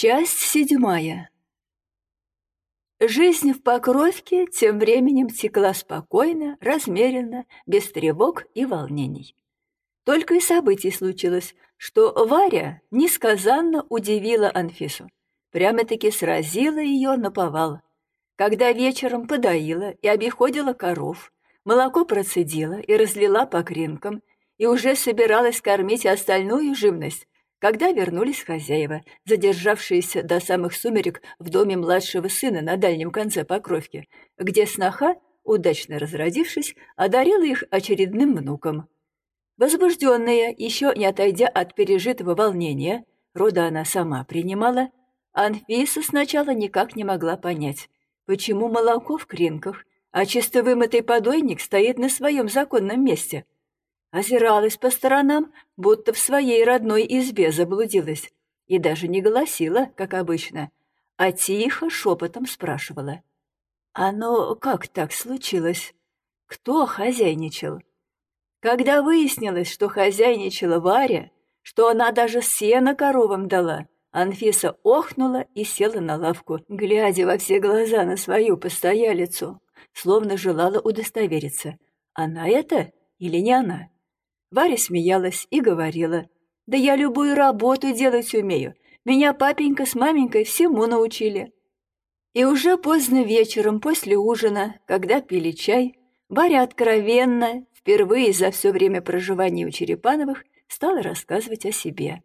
Часть седьмая. Жизнь в Покровке тем временем текла спокойно, размеренно, без тревог и волнений. Только и событий случилось, что Варя несказанно удивила Анфису. Прямо-таки сразила ее на повал. Когда вечером подоила и обиходила коров, молоко процедила и разлила по кринкам, и уже собиралась кормить остальную живность, когда вернулись хозяева, задержавшиеся до самых сумерек в доме младшего сына на дальнем конце Покровки, где сноха, удачно разродившись, одарила их очередным внуком. Возбужденная, еще не отойдя от пережитого волнения, рода она сама принимала, Анфиса сначала никак не могла понять, почему молоко в кринках, а чисто вымытый подойник стоит на своем законном месте — озиралась по сторонам, будто в своей родной избе заблудилась, и даже не голосила, как обычно, а тихо шепотом спрашивала. «Оно как так случилось? Кто хозяйничал?» Когда выяснилось, что хозяйничала Варя, что она даже сено коровам дала, Анфиса охнула и села на лавку, глядя во все глаза на свою постоялицу, словно желала удостовериться, она это или не она. Варя смеялась и говорила, «Да я любую работу делать умею. Меня папенька с маменькой всему научили». И уже поздно вечером после ужина, когда пили чай, Варя откровенно, впервые за все время проживания у Черепановых, стала рассказывать о себе.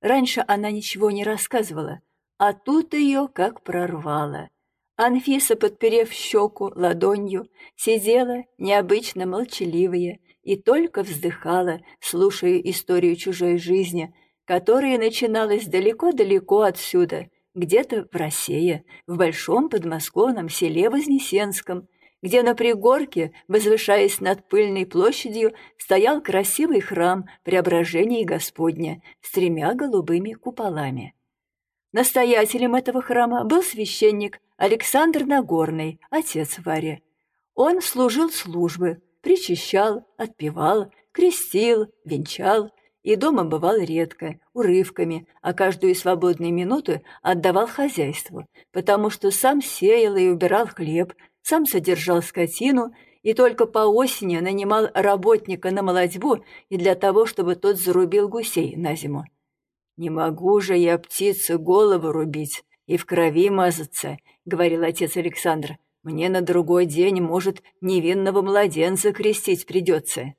Раньше она ничего не рассказывала, а тут ее как прорвало. Анфиса, подперев щеку ладонью, сидела необычно молчаливая, и только вздыхала, слушая историю чужой жизни, которая начиналась далеко-далеко отсюда, где-то в России, в большом подмосковном селе Вознесенском, где на пригорке, возвышаясь над пыльной площадью, стоял красивый храм Преображения Господня с тремя голубыми куполами. Настоятелем этого храма был священник Александр Нагорный, отец Вари. Он служил службы, причащал, отпевал, крестил, венчал и дома бывал редко, урывками, а каждую свободную минуту отдавал хозяйству, потому что сам сеял и убирал хлеб, сам содержал скотину и только по осени нанимал работника на молодьбу и для того, чтобы тот зарубил гусей на зиму. «Не могу же я птице голову рубить и в крови мазаться», — говорил отец Александр. Мне на другой день, может, невинного младенца крестить придется.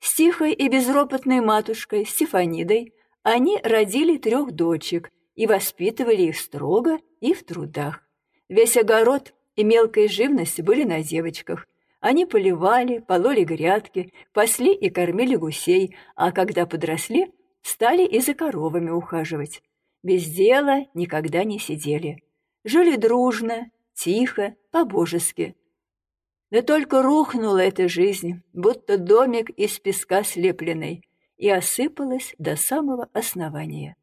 С тихой и безропотной матушкой Стефанидой они родили трех дочек и воспитывали их строго и в трудах. Весь огород и мелкая живность были на девочках. Они поливали, пололи грядки, пасли и кормили гусей, а когда подросли, стали и за коровами ухаживать. Без дела никогда не сидели. Жили дружно, тихо, по-божески. Да только рухнула эта жизнь, будто домик из песка слепленный, и осыпалась до самого основания.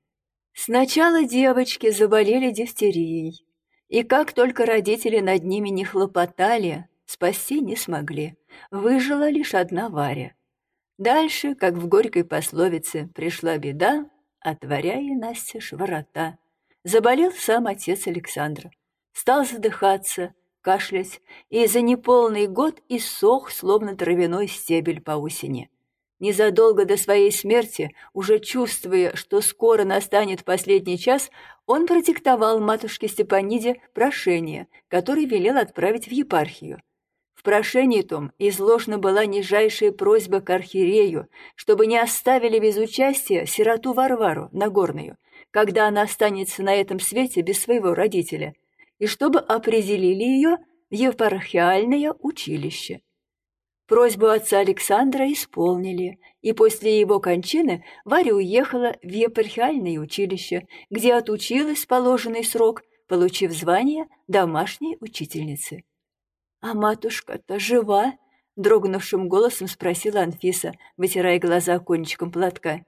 Сначала девочки заболели дифтерией, и как только родители над ними не хлопотали, спасти не смогли. Выжила лишь одна Варя. Дальше, как в горькой пословице, пришла беда, отворяя Настя ворота. Заболел сам отец Александра стал задыхаться, кашлять, и за неполный год иссох, словно травяной стебель по осени. Незадолго до своей смерти, уже чувствуя, что скоро настанет последний час, он продиктовал матушке Степаниде прошение, которое велел отправить в епархию. В прошении том изложена была нижайшая просьба к архиерею, чтобы не оставили без участия сироту Варвару Нагорную, когда она останется на этом свете без своего родителя — и чтобы определили ее в епархиальное училище. Просьбу отца Александра исполнили, и после его кончины Варя уехала в епархиальное училище, где отучилась положенный срок, получив звание домашней учительницы. «А матушка-то жива?» — дрогнувшим голосом спросила Анфиса, вытирая глаза кончиком платка.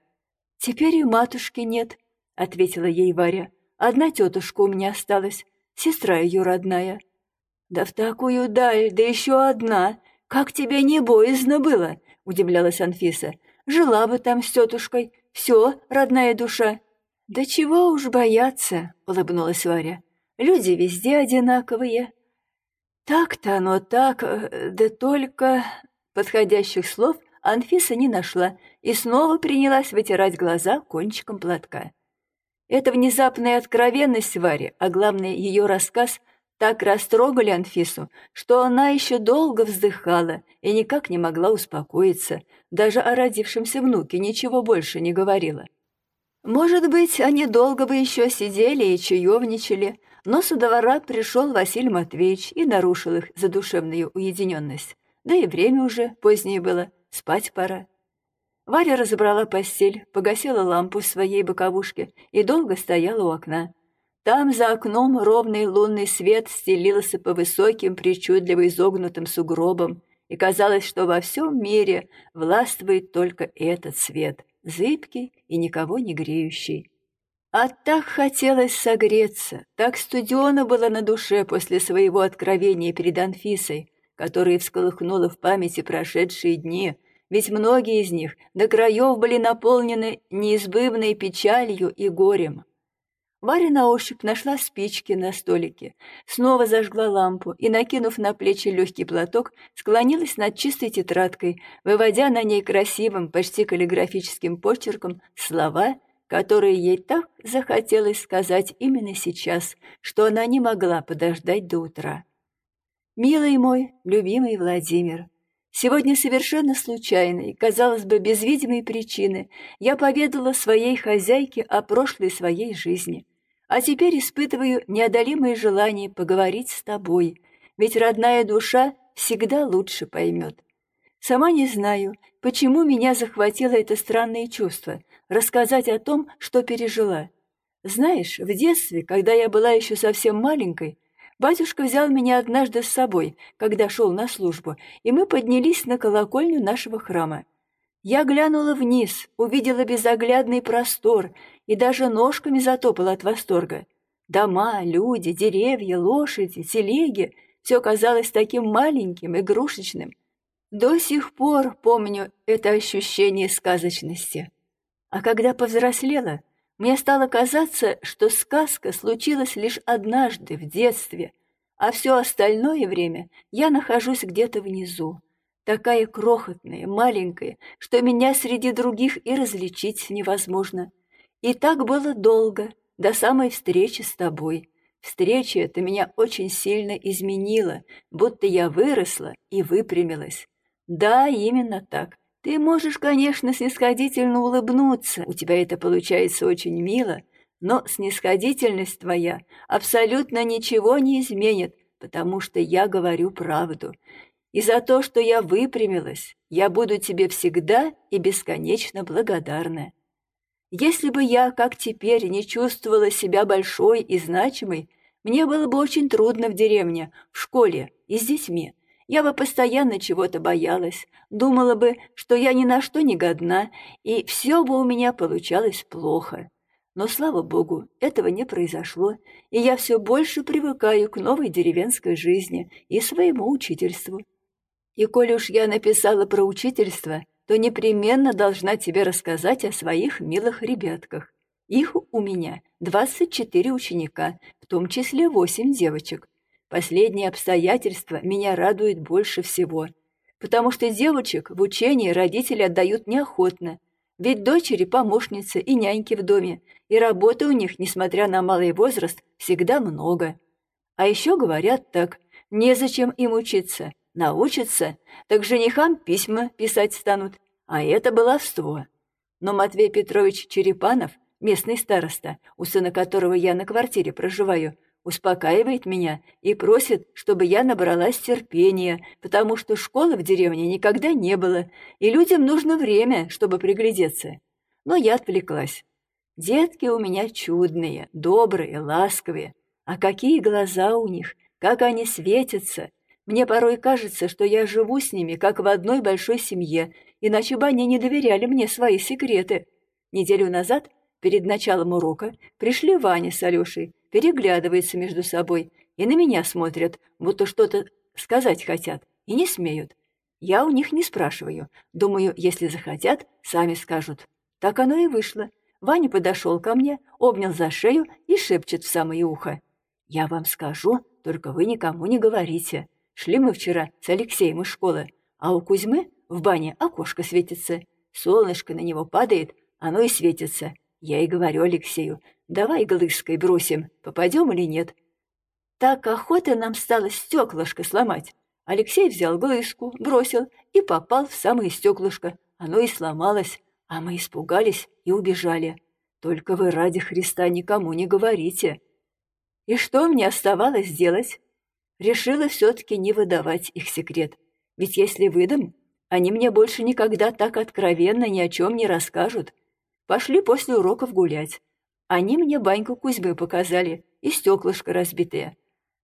«Теперь и матушки нет», — ответила ей Варя. «Одна тетушка у меня осталась, сестра ее родная. Да в такую даль, да еще одна. Как тебе не боязно было? Удивлялась Анфиса. Жила бы там с тетушкой. Все, родная душа. «Да чего уж бояться», — улыбнулась Варя. «Люди везде одинаковые». «Так-то оно так, э, да только...» Подходящих слов Анфиса не нашла и снова принялась вытирать глаза кончиком платка. Эта внезапная откровенность Вари, а главное ее рассказ, так растрогали Анфису, что она еще долго вздыхала и никак не могла успокоиться, даже о родившемся внуке ничего больше не говорила. Может быть, они долго бы еще сидели и чаевничали, но со двора пришел Василий Матвеевич и нарушил их задушевную уединенность. Да и время уже позднее было, спать пора. Варя разобрала постель, погасила лампу в своей боковушке и долго стояла у окна. Там за окном ровный лунный свет стелился по высоким, причудливо изогнутым сугробам, и казалось, что во всем мире властвует только этот свет, зыбкий и никого не греющий. А так хотелось согреться, так студено было на душе после своего откровения перед Анфисой, которое всколыхнуло в памяти прошедшие дни, ведь многие из них до краев были наполнены неизбывной печалью и горем. Варя на ощупь нашла спички на столике, снова зажгла лампу и, накинув на плечи легкий платок, склонилась над чистой тетрадкой, выводя на ней красивым, почти каллиграфическим почерком слова, которые ей так захотелось сказать именно сейчас, что она не могла подождать до утра. «Милый мой, любимый Владимир, сегодня совершенно случайно и, казалось бы, без видимой причины я поведала своей хозяйке о прошлой своей жизни» а теперь испытываю неодолимое желание поговорить с тобой, ведь родная душа всегда лучше поймет. Сама не знаю, почему меня захватило это странное чувство — рассказать о том, что пережила. Знаешь, в детстве, когда я была еще совсем маленькой, батюшка взял меня однажды с собой, когда шел на службу, и мы поднялись на колокольню нашего храма. Я глянула вниз, увидела безоглядный простор и даже ножками затопала от восторга. Дома, люди, деревья, лошади, телеги — все казалось таким маленьким, игрушечным. До сих пор помню это ощущение сказочности. А когда повзрослела, мне стало казаться, что сказка случилась лишь однажды, в детстве, а все остальное время я нахожусь где-то внизу, такая крохотная, маленькая, что меня среди других и различить невозможно. И так было долго, до самой встречи с тобой. Встреча эта меня очень сильно изменила, будто я выросла и выпрямилась. Да, именно так. Ты можешь, конечно, снисходительно улыбнуться, у тебя это получается очень мило, но снисходительность твоя абсолютно ничего не изменит, потому что я говорю правду. И за то, что я выпрямилась, я буду тебе всегда и бесконечно благодарна. Если бы я, как теперь, не чувствовала себя большой и значимой, мне было бы очень трудно в деревне, в школе и с детьми. Я бы постоянно чего-то боялась, думала бы, что я ни на что не годна, и все бы у меня получалось плохо. Но, слава богу, этого не произошло, и я все больше привыкаю к новой деревенской жизни и своему учительству. И коль уж я написала про учительство, то непременно должна тебе рассказать о своих милых ребятках. Их у меня 24 ученика, в том числе 8 девочек. Последнее обстоятельство меня радует больше всего, потому что девочек в учении родители отдают неохотно, ведь дочери помощницы и няньки в доме, и работы у них, несмотря на малый возраст, всегда много. А еще говорят так, незачем им учиться, Научатся, так женихам письма писать станут, а это баловство. Но Матвей Петрович Черепанов, местный староста, у сына которого я на квартире проживаю, успокаивает меня и просит, чтобы я набралась терпения, потому что школы в деревне никогда не было, и людям нужно время, чтобы приглядеться. Но я отвлеклась. Детки у меня чудные, добрые, ласковые. А какие глаза у них, как они светятся, мне порой кажется, что я живу с ними, как в одной большой семье, иначе бы они не доверяли мне свои секреты. Неделю назад, перед началом урока, пришли Ваня с Алешей, переглядываются между собой и на меня смотрят, будто что-то сказать хотят, и не смеют. Я у них не спрашиваю. Думаю, если захотят, сами скажут. Так оно и вышло. Ваня подошел ко мне, обнял за шею и шепчет в самое ухо. «Я вам скажу, только вы никому не говорите. Шли мы вчера с Алексеем из школы, а у Кузьмы в бане окошко светится. Солнышко на него падает, оно и светится. Я и говорю Алексею, давай глыжкой бросим, попадем или нет. Так охота нам стало стеклышко сломать. Алексей взял глышку, бросил и попал в самое стеклышко. Оно и сломалось, а мы испугались и убежали. Только вы ради Христа никому не говорите. И что мне оставалось делать? Решила все-таки не выдавать их секрет. Ведь если выдам, они мне больше никогда так откровенно ни о чем не расскажут. Пошли после уроков гулять. Они мне баньку Кузьмы показали и стеклышко разбитое.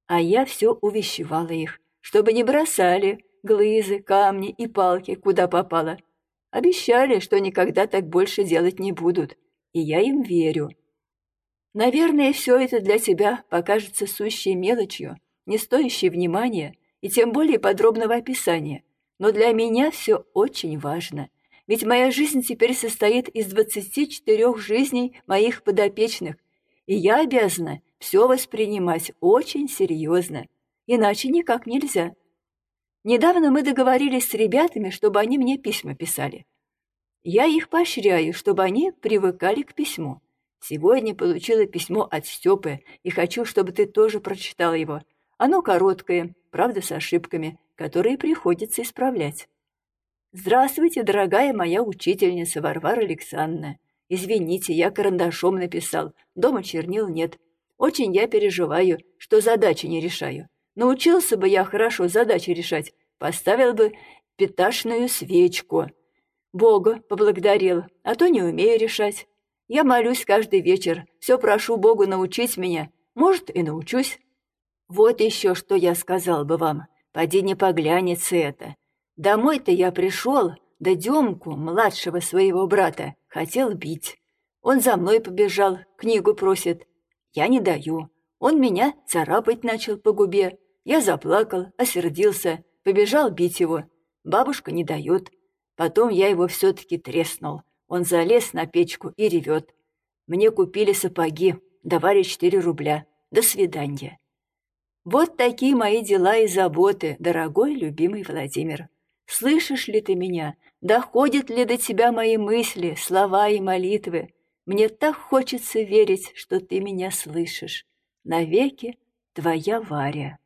А я все увещевала их, чтобы не бросали глызы, камни и палки, куда попало. Обещали, что никогда так больше делать не будут, и я им верю. Наверное, все это для тебя покажется сущей мелочью, не стоящей внимания и тем более подробного описания, но для меня все очень важно, ведь моя жизнь теперь состоит из 24 жизней моих подопечных, и я обязана все воспринимать очень серьезно, иначе никак нельзя. Недавно мы договорились с ребятами, чтобы они мне письма писали. Я их поощряю, чтобы они привыкали к письму. Сегодня получила письмо от Степы, и хочу, чтобы ты тоже прочитал его. Оно короткое, правда, с ошибками, которые приходится исправлять. «Здравствуйте, дорогая моя учительница Варвара Александровна. Извините, я карандашом написал, дома чернил нет. Очень я переживаю, что задачи не решаю. Научился бы я хорошо задачи решать, поставил бы пяташную свечку. Бога поблагодарил, а то не умею решать. Я молюсь каждый вечер, все прошу Богу научить меня. Может, и научусь. Вот еще что я сказал бы вам. Поди не поглянется это. Домой-то я пришел, да Демку, младшего своего брата, хотел бить. Он за мной побежал, книгу просит. Я не даю. Он меня царапать начал по губе. Я заплакал, осердился, побежал бить его. Бабушка не дает. Потом я его все-таки треснул. Он залез на печку и ревет. Мне купили сапоги, давали четыре рубля. До свидания. Вот такие мои дела и заботы, дорогой любимый Владимир. Слышишь ли ты меня? Доходят ли до тебя мои мысли, слова и молитвы? Мне так хочется верить, что ты меня слышишь. Навеки твоя Варя.